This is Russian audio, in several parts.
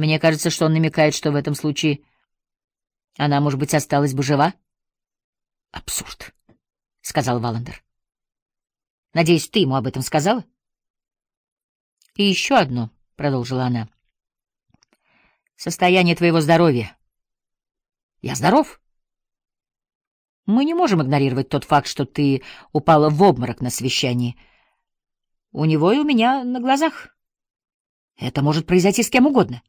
Мне кажется, что он намекает, что в этом случае она, может быть, осталась бы жива. Абсурд, — сказал Валандер. Надеюсь, ты ему об этом сказала? И еще одно, — продолжила она. Состояние твоего здоровья. Я здоров. Мы не можем игнорировать тот факт, что ты упала в обморок на совещании. У него и у меня на глазах. Это может произойти с кем угодно.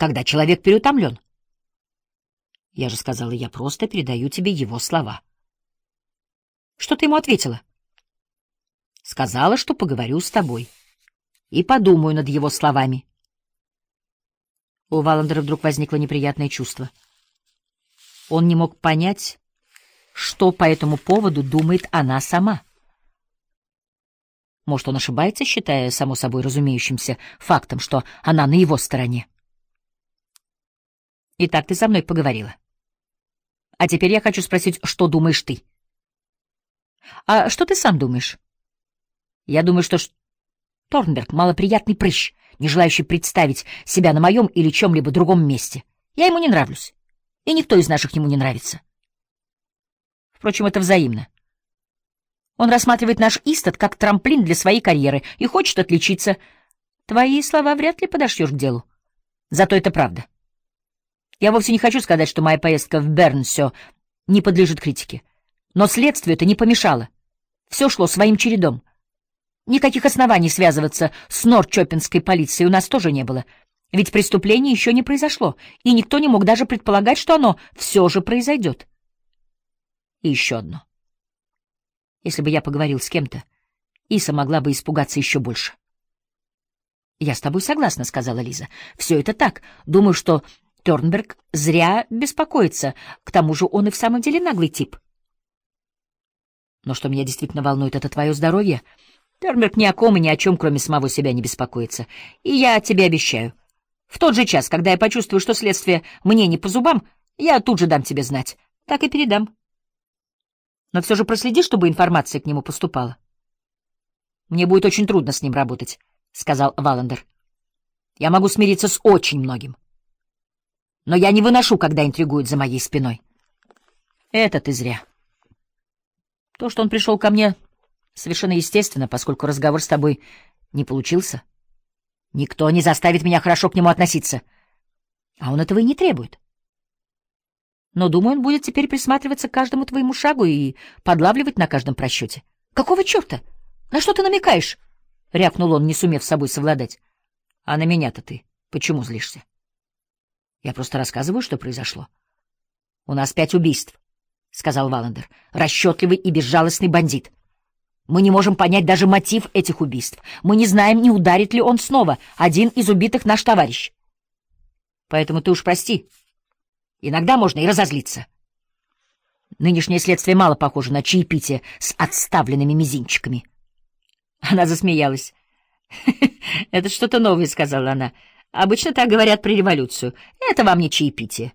Когда человек переутомлен. Я же сказала, я просто передаю тебе его слова. Что ты ему ответила? Сказала, что поговорю с тобой и подумаю над его словами. У Валандера вдруг возникло неприятное чувство. Он не мог понять, что по этому поводу думает она сама. Может, он ошибается, считая само собой разумеющимся фактом, что она на его стороне. Итак, ты со мной поговорила. А теперь я хочу спросить, что думаешь ты? А что ты сам думаешь? Я думаю, что Торнберг — малоприятный прыщ, не желающий представить себя на моем или чем-либо другом месте. Я ему не нравлюсь, и никто из наших ему не нравится. Впрочем, это взаимно. Он рассматривает наш Истат как трамплин для своей карьеры и хочет отличиться. Твои слова вряд ли подошьешь к делу. Зато это правда. Я вовсе не хочу сказать, что моя поездка в Берн все не подлежит критике. Но следствию это не помешало. Все шло своим чередом. Никаких оснований связываться с Норчопинской полицией у нас тоже не было. Ведь преступление еще не произошло, и никто не мог даже предполагать, что оно все же произойдет. И еще одно. Если бы я поговорил с кем-то, Иса могла бы испугаться еще больше. «Я с тобой согласна», — сказала Лиза. «Все это так. Думаю, что Тернберг зря беспокоится. К тому же он и в самом деле наглый тип». Но что меня действительно волнует, это твое здоровье. Тернберг ни о ком и ни о чем, кроме самого себя, не беспокоится. И я тебе обещаю. В тот же час, когда я почувствую, что следствие мне не по зубам, я тут же дам тебе знать. Так и передам. Но все же проследи, чтобы информация к нему поступала. Мне будет очень трудно с ним работать, — сказал Валандер. Я могу смириться с очень многим. Но я не выношу, когда интригуют за моей спиной. Это ты зря. То, что он пришел ко мне, совершенно естественно, поскольку разговор с тобой не получился. Никто не заставит меня хорошо к нему относиться. А он этого и не требует. Но, думаю, он будет теперь присматриваться к каждому твоему шагу и подлавливать на каждом просчете. Какого черта? На что ты намекаешь? — рявкнул он, не сумев с собой совладать. — А на меня-то ты почему злишься? Я просто рассказываю, что произошло. У нас пять убийств. — сказал Валандер, — расчетливый и безжалостный бандит. Мы не можем понять даже мотив этих убийств. Мы не знаем, не ударит ли он снова. Один из убитых наш товарищ. Поэтому ты уж прости. Иногда можно и разозлиться. Нынешнее следствие мало похоже на чаепитие с отставленными мизинчиками. Она засмеялась. — Это что-то новое, — сказала она. — Обычно так говорят при революцию. Это вам не чаепитие.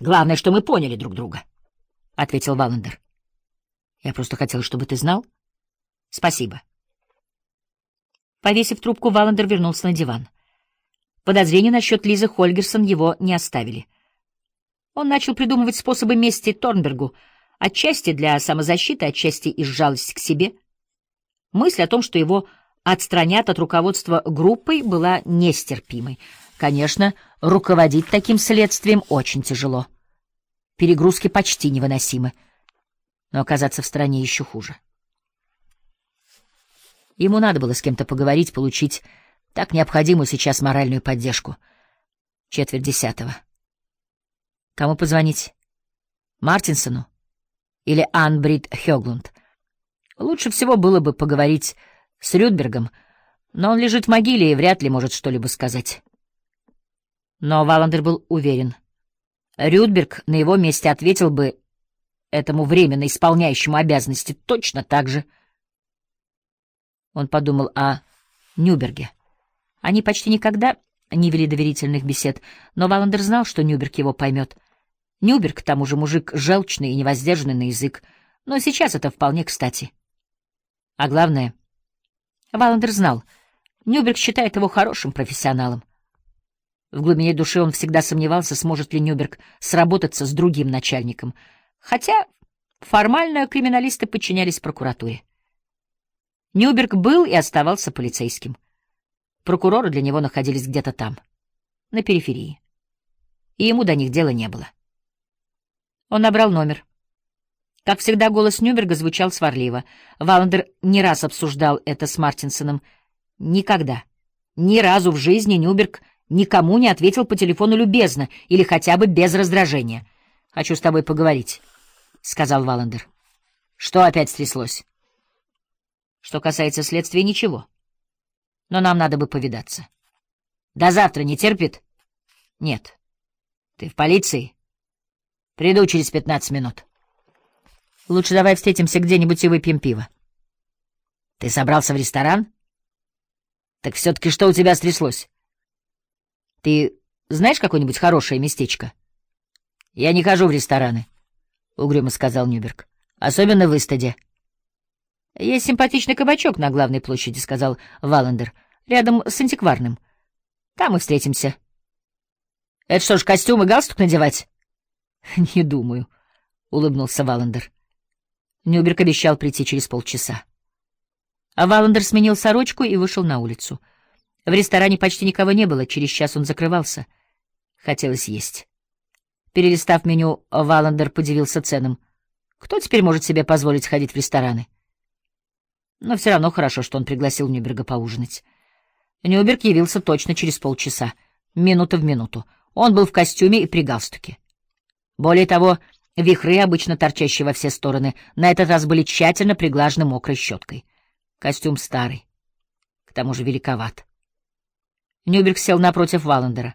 Главное, что мы поняли друг друга. —— ответил Валандер. «Я просто хотел, чтобы ты знал. Спасибо». Повесив трубку, Валандер вернулся на диван. Подозрения насчет Лизы Хольгерсон его не оставили. Он начал придумывать способы мести Торнбергу, отчасти для самозащиты, отчасти из жалости к себе. Мысль о том, что его отстранят от руководства группой, была нестерпимой. Конечно, руководить таким следствием очень тяжело. Перегрузки почти невыносимы. Но оказаться в стране еще хуже. Ему надо было с кем-то поговорить, получить так необходимую сейчас моральную поддержку. Четверть десятого. Кому позвонить? Мартинсону? Или Анбрид Хёглунд? Лучше всего было бы поговорить с Рюдбергом, но он лежит в могиле и вряд ли может что-либо сказать. Но Валандер был уверен — Рюдберг на его месте ответил бы этому временно исполняющему обязанности точно так же. Он подумал о Нюберге. Они почти никогда не вели доверительных бесед, но Валандер знал, что Нюберг его поймет. Нюберг, к тому же, мужик желчный и невоздержанный на язык, но сейчас это вполне кстати. А главное, Валандер знал, Нюберг считает его хорошим профессионалом. В глубине души он всегда сомневался, сможет ли Нюберг сработаться с другим начальником, хотя формально криминалисты подчинялись прокуратуре. Нюберг был и оставался полицейским. Прокуроры для него находились где-то там, на периферии, и ему до них дела не было. Он набрал номер. Как всегда, голос Нюберга звучал сварливо. Валандер не раз обсуждал это с Мартинсоном. Никогда, ни разу в жизни Нюберг никому не ответил по телефону любезно или хотя бы без раздражения. «Хочу с тобой поговорить», — сказал Валандер. «Что опять стряслось?» «Что касается следствия, ничего. Но нам надо бы повидаться». «До завтра не терпит?» «Нет». «Ты в полиции?» «Приду через пятнадцать минут». «Лучше давай встретимся где-нибудь и выпьем пиво». «Ты собрался в ресторан?» «Так все-таки что у тебя стряслось?» Ты знаешь какое-нибудь хорошее местечко? — Я не хожу в рестораны, — угрюмо сказал Нюберг. — Особенно в Истаде. — Есть симпатичный кабачок на главной площади, — сказал Валандер, — рядом с антикварным. Там мы встретимся. — Это что ж, костюм и галстук надевать? — Не думаю, — улыбнулся Валандер. Нюберг обещал прийти через полчаса. А Валандер сменил сорочку и вышел на улицу. — в ресторане почти никого не было, через час он закрывался. Хотелось есть. Перелистав меню, Валандер подивился ценам. Кто теперь может себе позволить ходить в рестораны? Но все равно хорошо, что он пригласил Нюберга поужинать. Нюберг явился точно через полчаса, минута в минуту. Он был в костюме и при галстуке. Более того, вихры, обычно торчащие во все стороны, на этот раз были тщательно приглажены мокрой щеткой. Костюм старый, к тому же великоват. Нюберг сел напротив Валандера.